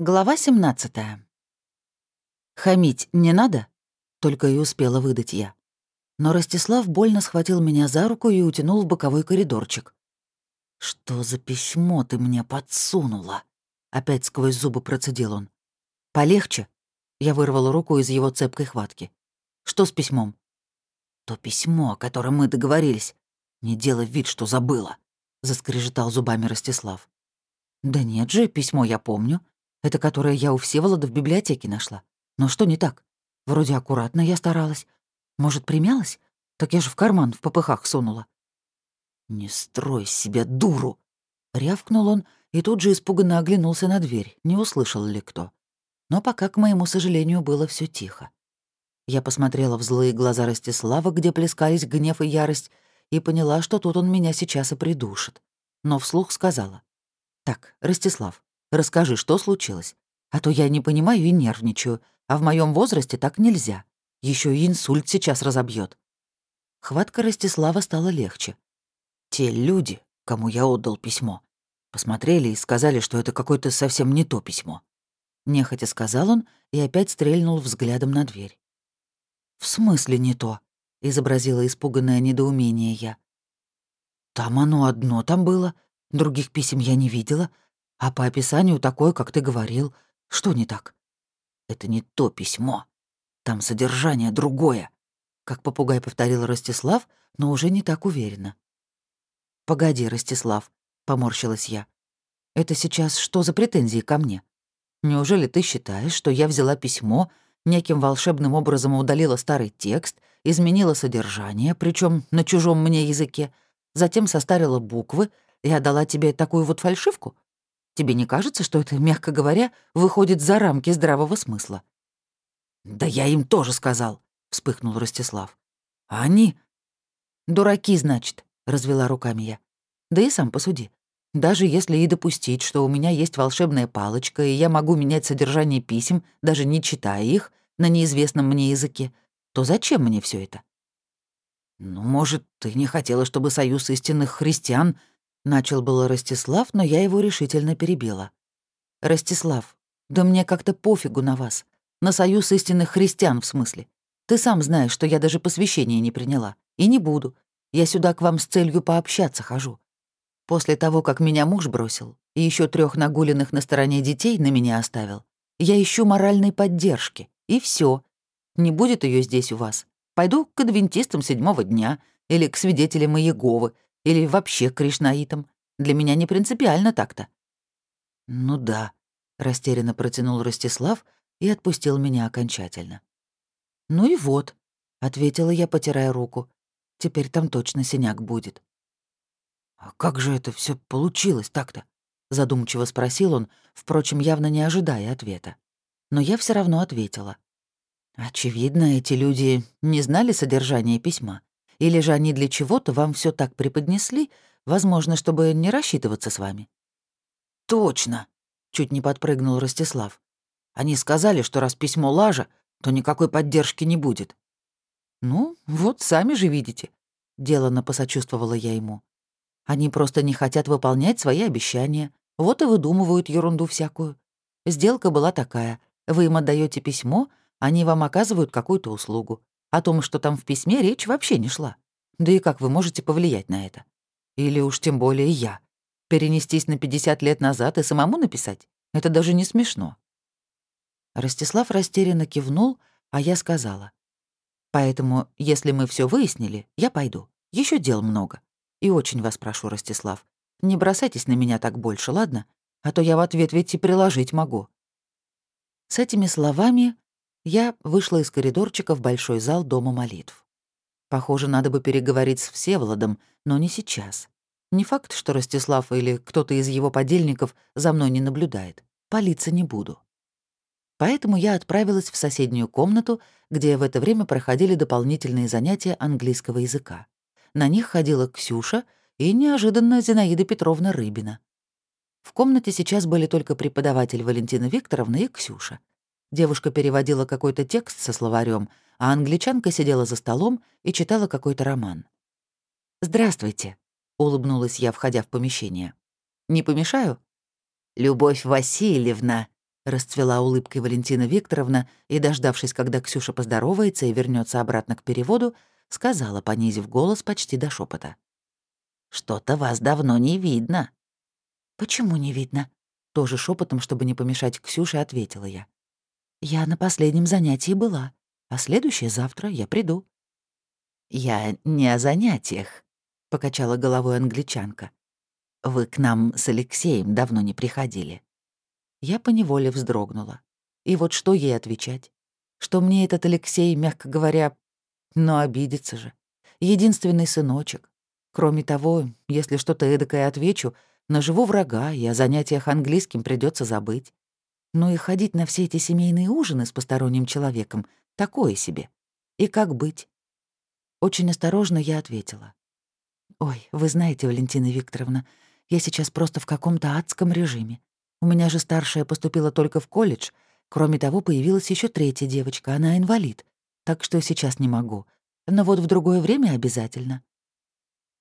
Глава 17 «Хамить не надо?» — только и успела выдать я. Но Ростислав больно схватил меня за руку и утянул в боковой коридорчик. «Что за письмо ты мне подсунула?» — опять сквозь зубы процедил он. «Полегче?» — я вырвала руку из его цепкой хватки. «Что с письмом?» «То письмо, о котором мы договорились. Не делай вид, что забыла», — заскрежетал зубами Ростислав. «Да нет же, письмо я помню», это которое я у Всеволода в библиотеке нашла. Но что не так? Вроде аккуратно я старалась. Может, примялась? Так я же в карман в попыхах сунула. «Не строй себе дуру!» Рявкнул он и тут же испуганно оглянулся на дверь, не услышал ли кто. Но пока, к моему сожалению, было все тихо. Я посмотрела в злые глаза Ростислава, где плескались гнев и ярость, и поняла, что тут он меня сейчас и придушит. Но вслух сказала. «Так, Ростислав, Расскажи, что случилось? А то я не понимаю и нервничаю, а в моем возрасте так нельзя. Еще и инсульт сейчас разобьет. Хватка Ростислава стала легче. Те люди, кому я отдал письмо, посмотрели и сказали, что это какое-то совсем не то письмо. Нехотя сказал он и опять стрельнул взглядом на дверь. «В смысле не то?» — изобразила испуганное недоумение я. «Там оно одно там было, других писем я не видела, а по описанию такое, как ты говорил. Что не так? Это не то письмо. Там содержание другое. Как попугай повторил Ростислав, но уже не так уверенно. «Погоди, Ростислав», — поморщилась я. «Это сейчас что за претензии ко мне? Неужели ты считаешь, что я взяла письмо, неким волшебным образом удалила старый текст, изменила содержание, причем на чужом мне языке, затем состарила буквы и отдала тебе такую вот фальшивку? Тебе не кажется, что это, мягко говоря, выходит за рамки здравого смысла?» «Да я им тоже сказал», — вспыхнул Ростислав. «А они...» «Дураки, значит», — развела руками я. «Да и сам посуди. Даже если и допустить, что у меня есть волшебная палочка, и я могу менять содержание писем, даже не читая их, на неизвестном мне языке, то зачем мне все это?» «Ну, может, ты не хотела, чтобы союз истинных христиан Начал было Ростислав, но я его решительно перебила. «Ростислав, да мне как-то пофигу на вас. На союз истинных христиан, в смысле. Ты сам знаешь, что я даже посвящение не приняла. И не буду. Я сюда к вам с целью пообщаться хожу. После того, как меня муж бросил, и еще трех нагуленных на стороне детей на меня оставил, я ищу моральной поддержки. И все. Не будет ее здесь у вас. Пойду к адвентистам седьмого дня или к свидетелям Иеговы, или вообще кришнаитом. Для меня не принципиально так-то». «Ну да», — растерянно протянул Ростислав и отпустил меня окончательно. «Ну и вот», — ответила я, потирая руку. «Теперь там точно синяк будет». «А как же это все получилось так-то?» — задумчиво спросил он, впрочем, явно не ожидая ответа. Но я все равно ответила. «Очевидно, эти люди не знали содержания письма. Или же они для чего-то вам все так преподнесли, возможно, чтобы не рассчитываться с вами?» «Точно!» — чуть не подпрыгнул Ростислав. «Они сказали, что раз письмо лажа, то никакой поддержки не будет». «Ну, вот сами же видите», — делано посочувствовала я ему. «Они просто не хотят выполнять свои обещания, вот и выдумывают ерунду всякую. Сделка была такая. Вы им отдаете письмо, они вам оказывают какую-то услугу. О том, что там в письме, речь вообще не шла. Да и как вы можете повлиять на это? Или уж тем более я. Перенестись на 50 лет назад и самому написать? Это даже не смешно. Ростислав растерянно кивнул, а я сказала. «Поэтому, если мы все выяснили, я пойду. Еще дел много. И очень вас прошу, Ростислав, не бросайтесь на меня так больше, ладно? А то я в ответ ведь и приложить могу». С этими словами я вышла из коридорчика в большой зал Дома молитв. Похоже, надо бы переговорить с Всеволодом, но не сейчас. Не факт, что Ростислав или кто-то из его подельников за мной не наблюдает. Палиться не буду. Поэтому я отправилась в соседнюю комнату, где в это время проходили дополнительные занятия английского языка. На них ходила Ксюша и неожиданно Зинаида Петровна Рыбина. В комнате сейчас были только преподаватель Валентина Викторовна и Ксюша — Девушка переводила какой-то текст со словарем, а англичанка сидела за столом и читала какой-то роман. «Здравствуйте», — улыбнулась я, входя в помещение. «Не помешаю?» «Любовь Васильевна», Расцвела улыбкой Валентина Викторовна и, дождавшись, когда Ксюша поздоровается и вернется обратно к переводу, сказала, понизив голос почти до шепота: «Что-то вас давно не видно». «Почему не видно?» Тоже шепотом, чтобы не помешать Ксюше, ответила я. «Я на последнем занятии была, а следующее завтра я приду». «Я не о занятиях», — покачала головой англичанка. «Вы к нам с Алексеем давно не приходили». Я поневоле вздрогнула. И вот что ей отвечать? Что мне этот Алексей, мягко говоря, но обидится же. Единственный сыночек. Кроме того, если что-то эдакое отвечу, наживу врага, и о занятиях английским придется забыть. Ну и ходить на все эти семейные ужины с посторонним человеком — такое себе. И как быть? Очень осторожно я ответила. «Ой, вы знаете, Валентина Викторовна, я сейчас просто в каком-то адском режиме. У меня же старшая поступила только в колледж. Кроме того, появилась еще третья девочка, она инвалид. Так что сейчас не могу. Но вот в другое время обязательно».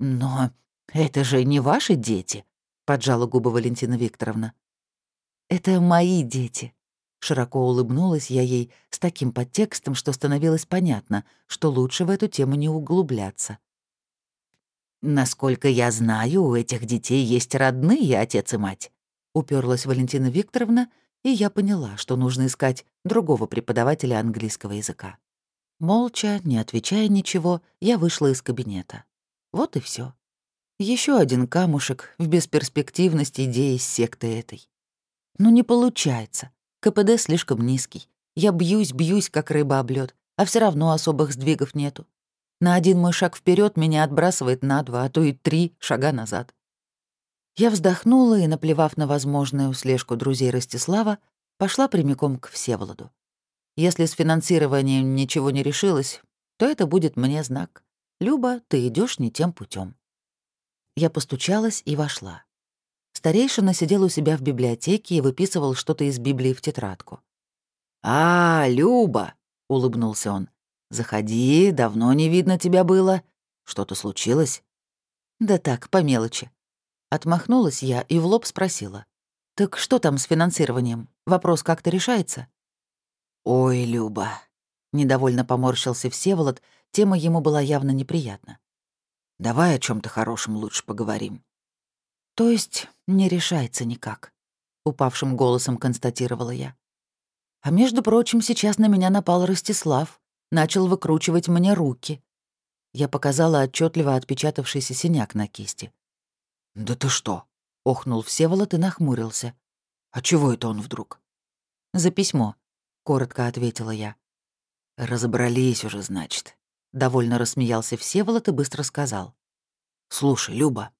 «Но это же не ваши дети», — поджала губы Валентина Викторовна. «Это мои дети». Широко улыбнулась я ей с таким подтекстом, что становилось понятно, что лучше в эту тему не углубляться. «Насколько я знаю, у этих детей есть родные отец и мать уперлась Валентина Викторовна, и я поняла, что нужно искать другого преподавателя английского языка. Молча, не отвечая ничего, я вышла из кабинета. Вот и все. Еще один камушек в бесперспективность идеи секты этой. Ну не получается. КПД слишком низкий. Я бьюсь, бьюсь, как рыба об лёд, а все равно особых сдвигов нету. На один мой шаг вперед меня отбрасывает на два, а то и три шага назад. Я вздохнула и, наплевав на возможную слежку друзей Ростислава, пошла прямиком к Всеволоду. Если с финансированием ничего не решилось, то это будет мне знак. «Люба, ты идешь не тем путем. Я постучалась и вошла. Старейшина сидел у себя в библиотеке и выписывал что-то из Библии в тетрадку. «А, Люба!» — улыбнулся он. «Заходи, давно не видно тебя было. Что-то случилось?» «Да так, по мелочи. Отмахнулась я и в лоб спросила. «Так что там с финансированием? Вопрос как-то решается?» «Ой, Люба», — недовольно поморщился Всеволод, тема ему была явно неприятна. «Давай о чем то хорошем лучше поговорим». «То есть не решается никак», — упавшим голосом констатировала я. «А между прочим, сейчас на меня напал Ростислав, начал выкручивать мне руки». Я показала отчетливо отпечатавшийся синяк на кисти. «Да ты что?» — охнул Всеволод и нахмурился. «А чего это он вдруг?» «За письмо», — коротко ответила я. «Разобрались уже, значит». Довольно рассмеялся Всеволод и быстро сказал. «Слушай, Люба,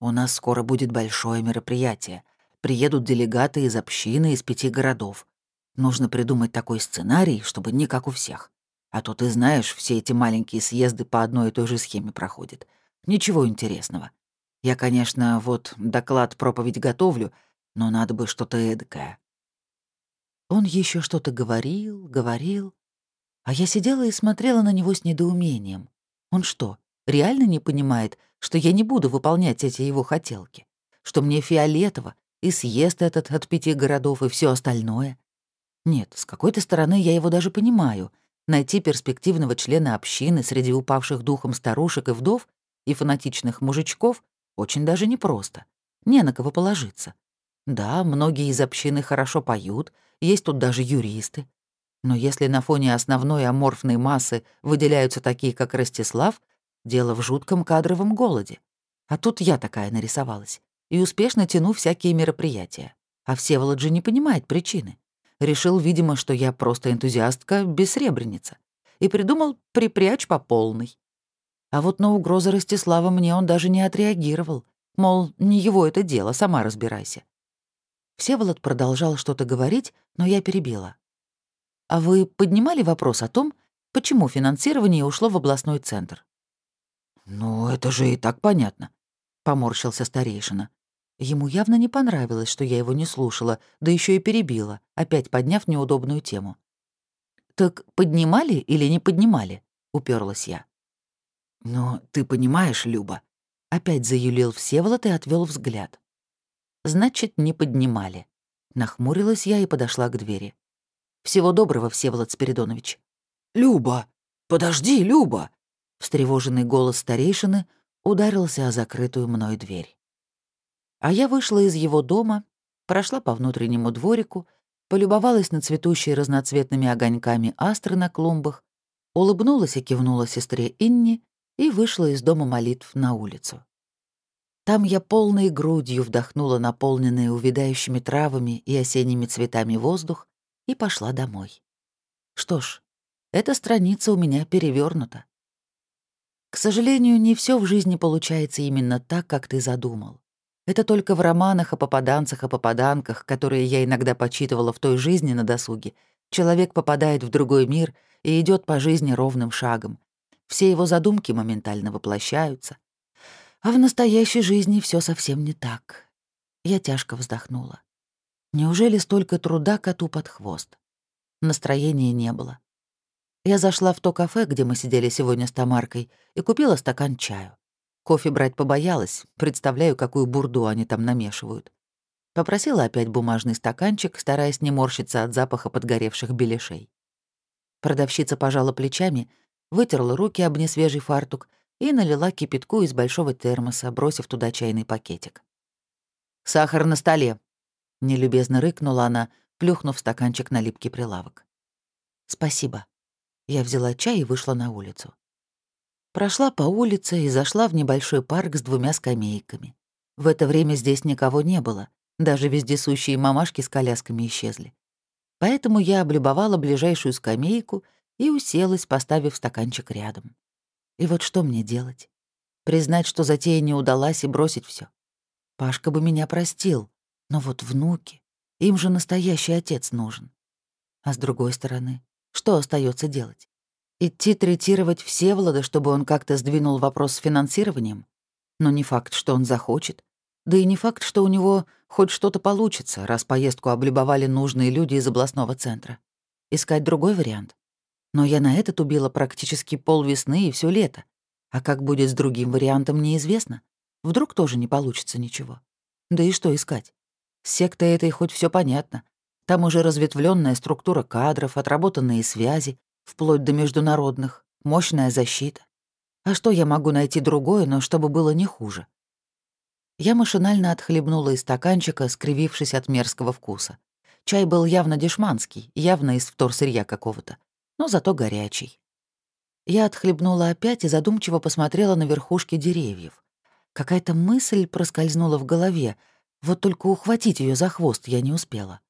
у нас скоро будет большое мероприятие. Приедут делегаты из общины из пяти городов. Нужно придумать такой сценарий, чтобы не как у всех. А то ты знаешь, все эти маленькие съезды по одной и той же схеме проходят. Ничего интересного. Я, конечно, вот доклад проповедь готовлю, но надо бы что-то эдакое». Он еще что-то говорил, говорил, а я сидела и смотрела на него с недоумением. Он что, реально не понимает, что я не буду выполнять эти его хотелки? Что мне фиолетово, и съезд этот от пяти городов, и все остальное? Нет, с какой-то стороны я его даже понимаю. Найти перспективного члена общины среди упавших духом старушек и вдов и фанатичных мужичков очень даже непросто. Не на кого положиться. Да, многие из общины хорошо поют, есть тут даже юристы. Но если на фоне основной аморфной массы выделяются такие, как Ростислав, дело в жутком кадровом голоде. А тут я такая нарисовалась. И успешно тяну всякие мероприятия. А Всеволод же не понимает причины. Решил, видимо, что я просто энтузиастка-бессребреница. И придумал припрячь по полной. А вот на угрозы Ростислава мне он даже не отреагировал. Мол, не его это дело, сама разбирайся. Всеволод продолжал что-то говорить, но я перебила. «А вы поднимали вопрос о том, почему финансирование ушло в областной центр?» «Ну, это же и так понятно», — поморщился старейшина. Ему явно не понравилось, что я его не слушала, да еще и перебила, опять подняв неудобную тему. «Так поднимали или не поднимали?» — уперлась я. «Но ты понимаешь, Люба...» Опять заюлил Всеволод и отвел взгляд. «Значит, не поднимали. Нахмурилась я и подошла к двери. «Всего доброго, Всеволод Спиридонович». «Люба! Подожди, Люба!» Встревоженный голос старейшины ударился о закрытую мной дверь. А я вышла из его дома, прошла по внутреннему дворику, полюбовалась на цветущие разноцветными огоньками астры на клумбах, улыбнулась и кивнула сестре Инни и вышла из дома молитв на улицу. Там я полной грудью вдохнула наполненный увядающими травами и осенними цветами воздух и пошла домой. Что ж, эта страница у меня перевернута. К сожалению, не все в жизни получается именно так, как ты задумал. Это только в романах о попаданцах и попаданках, которые я иногда почитывала в той жизни на досуге, человек попадает в другой мир и идет по жизни ровным шагом. Все его задумки моментально воплощаются. А в настоящей жизни все совсем не так. Я тяжко вздохнула. Неужели столько труда коту под хвост? Настроения не было. Я зашла в то кафе, где мы сидели сегодня с Тамаркой, и купила стакан чаю. Кофе брать побоялась, представляю, какую бурду они там намешивают. Попросила опять бумажный стаканчик, стараясь не морщиться от запаха подгоревших беляшей. Продавщица пожала плечами, вытерла руки об несвежий фартук и налила кипятку из большого термоса, бросив туда чайный пакетик. «Сахар на столе!» — нелюбезно рыкнула она, плюхнув стаканчик на липкий прилавок. «Спасибо». Я взяла чай и вышла на улицу. Прошла по улице и зашла в небольшой парк с двумя скамейками. В это время здесь никого не было, даже вездесущие мамашки с колясками исчезли. Поэтому я облюбовала ближайшую скамейку и уселась, поставив стаканчик рядом. И вот что мне делать? Признать, что затея не удалась, и бросить все. Пашка бы меня простил, но вот внуки, им же настоящий отец нужен. А с другой стороны, что остается делать? Идти третировать Всеволода, чтобы он как-то сдвинул вопрос с финансированием? Но не факт, что он захочет. Да и не факт, что у него хоть что-то получится, раз поездку облюбовали нужные люди из областного центра. Искать другой вариант. Но я на этот убила практически полвесны и все лето. А как будет с другим вариантом, неизвестно. Вдруг тоже не получится ничего. Да и что искать? С сектой этой хоть все понятно. Там уже разветвленная структура кадров, отработанные связи, вплоть до международных, мощная защита. А что я могу найти другое, но чтобы было не хуже? Я машинально отхлебнула из стаканчика, скривившись от мерзкого вкуса. Чай был явно дешманский, явно из вторсырья какого-то, но зато горячий. Я отхлебнула опять и задумчиво посмотрела на верхушки деревьев. Какая-то мысль проскользнула в голове, вот только ухватить ее за хвост я не успела.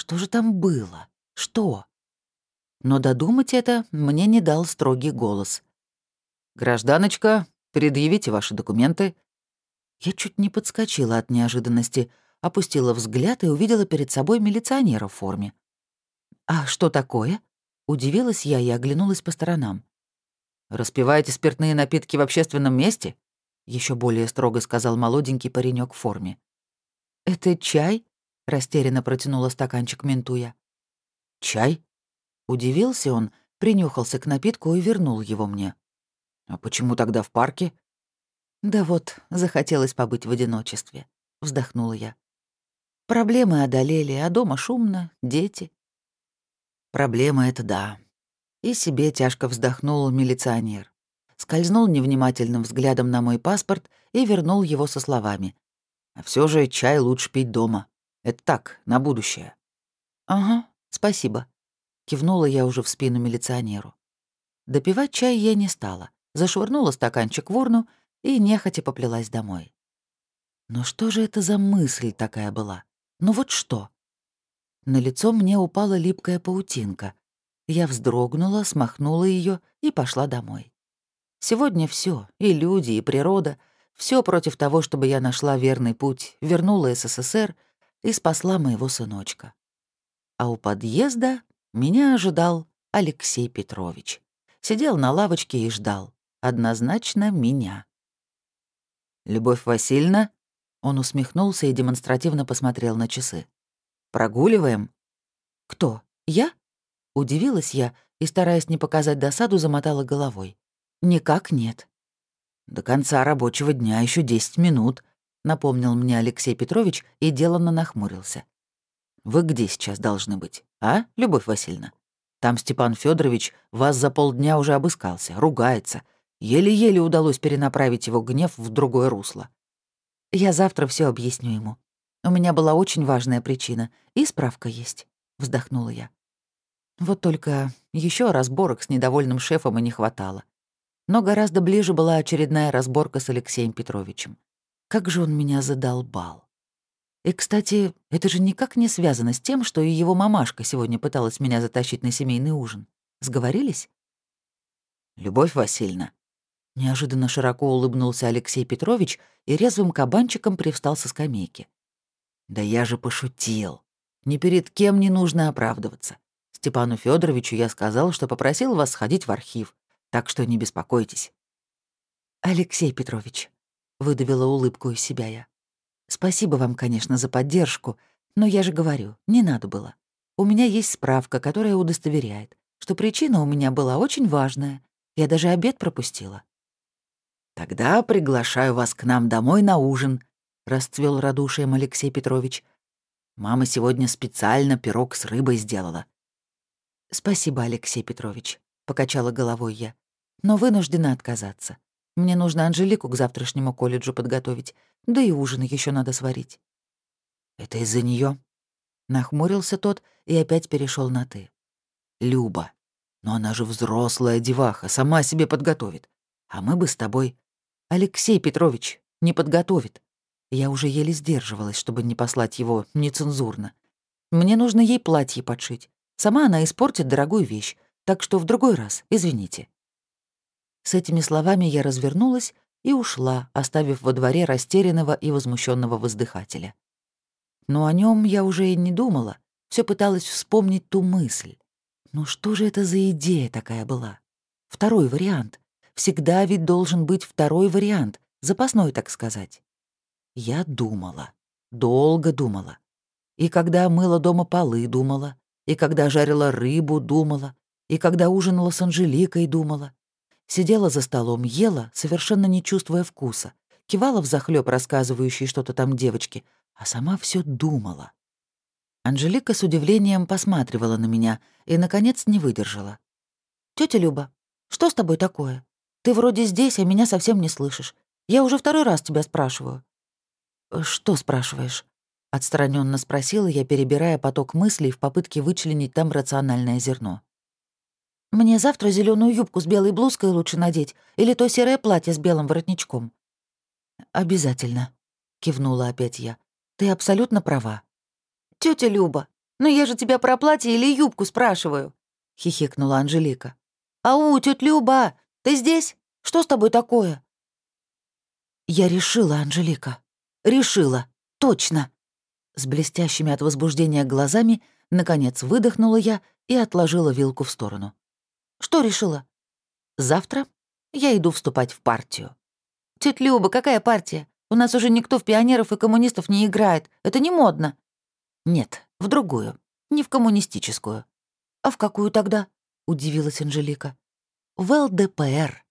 Что же там было? Что? Но додумать это мне не дал строгий голос. «Гражданочка, предъявите ваши документы». Я чуть не подскочила от неожиданности, опустила взгляд и увидела перед собой милиционера в форме. «А что такое?» — удивилась я и оглянулась по сторонам. «Распиваете спиртные напитки в общественном месте?» — еще более строго сказал молоденький паренек в форме. «Это чай?» — растерянно протянула стаканчик ментуя. «Чай?» Удивился он, принюхался к напитку и вернул его мне. «А почему тогда в парке?» «Да вот, захотелось побыть в одиночестве», — вздохнула я. «Проблемы одолели, а дома шумно, дети». «Проблема — это да». И себе тяжко вздохнул милиционер. Скользнул невнимательным взглядом на мой паспорт и вернул его со словами. «А все же чай лучше пить дома. Это так, на будущее». «Ага, спасибо», Кивнула я уже в спину милиционеру. Допивать чай я не стала. Зашвырнула стаканчик в урну и нехотя поплелась домой. Но что же это за мысль такая была? Ну вот что? На лицо мне упала липкая паутинка. Я вздрогнула, смахнула ее и пошла домой. Сегодня все, и люди, и природа, все против того, чтобы я нашла верный путь, вернула СССР и спасла моего сыночка. А у подъезда меня ожидал Алексей Петрович. Сидел на лавочке и ждал. Однозначно меня. «Любовь Васильевна?» Он усмехнулся и демонстративно посмотрел на часы. «Прогуливаем?» «Кто? Я?» Удивилась я и, стараясь не показать досаду, замотала головой. «Никак нет». «До конца рабочего дня еще десять минут», — напомнил мне Алексей Петрович и деланно нахмурился. Вы где сейчас должны быть, а, Любовь Васильевна? Там Степан Федорович вас за полдня уже обыскался, ругается. Еле-еле удалось перенаправить его гнев в другое русло. Я завтра все объясню ему. У меня была очень важная причина, и справка есть, вздохнула я. Вот только еще разборок с недовольным шефом и не хватало. Но гораздо ближе была очередная разборка с Алексеем Петровичем. Как же он меня задолбал. И, кстати, это же никак не связано с тем, что и его мамашка сегодня пыталась меня затащить на семейный ужин. Сговорились? «Любовь Васильевна». Неожиданно широко улыбнулся Алексей Петрович и резвым кабанчиком привстал со скамейки. «Да я же пошутил. Ни перед кем не нужно оправдываться. Степану Федоровичу я сказал, что попросил вас сходить в архив, так что не беспокойтесь». «Алексей Петрович», — выдавила улыбку из себя я. Спасибо вам, конечно, за поддержку, но я же говорю, не надо было. У меня есть справка, которая удостоверяет, что причина у меня была очень важная. Я даже обед пропустила. «Тогда приглашаю вас к нам домой на ужин», — расцвел радушием Алексей Петрович. «Мама сегодня специально пирог с рыбой сделала». «Спасибо, Алексей Петрович», — покачала головой я, «но вынуждена отказаться. Мне нужно Анжелику к завтрашнему колледжу подготовить, да и ужин еще надо сварить». «Это из-за нее? Нахмурился тот и опять перешел на «ты». «Люба, но она же взрослая деваха, сама себе подготовит. А мы бы с тобой...» «Алексей Петрович не подготовит». Я уже еле сдерживалась, чтобы не послать его нецензурно. Мне нужно ей платье подшить. Сама она испортит дорогую вещь, так что в другой раз, извините. С этими словами я развернулась и ушла, оставив во дворе растерянного и возмущенного воздыхателя. Но о нем я уже и не думала, все пыталась вспомнить ту мысль. Ну что же это за идея такая была? Второй вариант. Всегда ведь должен быть второй вариант, запасной, так сказать. Я думала, долго думала. И когда мыла дома полы, думала, и когда жарила рыбу, думала, и когда ужинала с Анжеликой, думала, Сидела за столом, ела, совершенно не чувствуя вкуса, кивала взахлёб рассказывающей что-то там девочке, а сама все думала. Анжелика с удивлением посматривала на меня и, наконец, не выдержала. Тетя Люба, что с тобой такое? Ты вроде здесь, а меня совсем не слышишь. Я уже второй раз тебя спрашиваю». «Что спрашиваешь?» — отстраненно спросила я, перебирая поток мыслей в попытке вычленить там рациональное зерно. Мне завтра зеленую юбку с белой блузкой лучше надеть или то серое платье с белым воротничком». «Обязательно», — кивнула опять я. «Ты абсолютно права». Тетя Люба, но я же тебя про платье или юбку спрашиваю», — хихикнула Анжелика. «Ау, тетя Люба, ты здесь? Что с тобой такое?» «Я решила, Анжелика. Решила. Точно!» С блестящими от возбуждения глазами, наконец, выдохнула я и отложила вилку в сторону. Что решила? Завтра я иду вступать в партию. Тетя Люба, какая партия? У нас уже никто в пионеров и коммунистов не играет. Это не модно. Нет, в другую. Не в коммунистическую. А в какую тогда? Удивилась Анжелика. В ЛДПР.